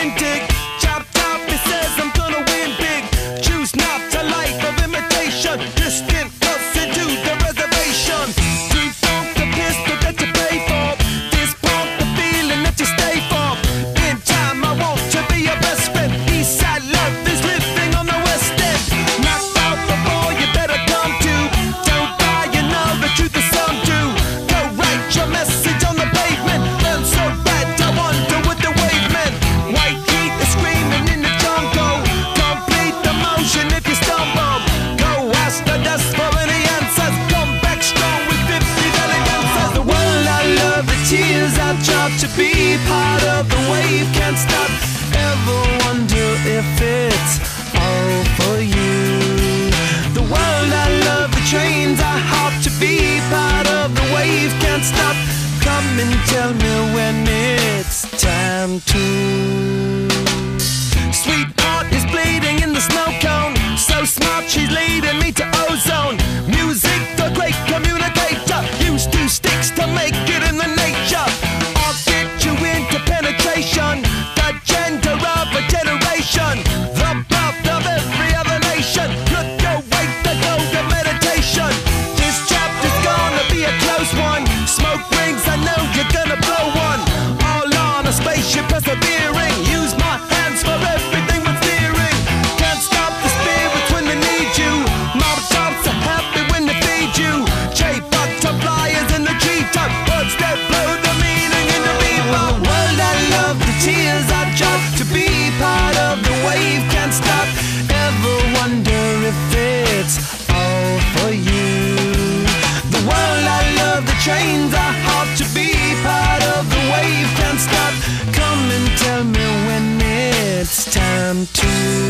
authentic. to be part of the wave. Can't stop. Ever wonder if it's all for you? The world I love, the trains I hop to be part of the wave. Can't stop. Come and tell me when it's time to. Sweetheart is bleeding in the snow cone. So smart, she's leading me to ozone. Music, the great community. tears are drop to be part of the wave can't stop. Ever wonder if it's all for you? The world I love, the trains are hard to be part of the wave can't stop. Come and tell me when it's time to.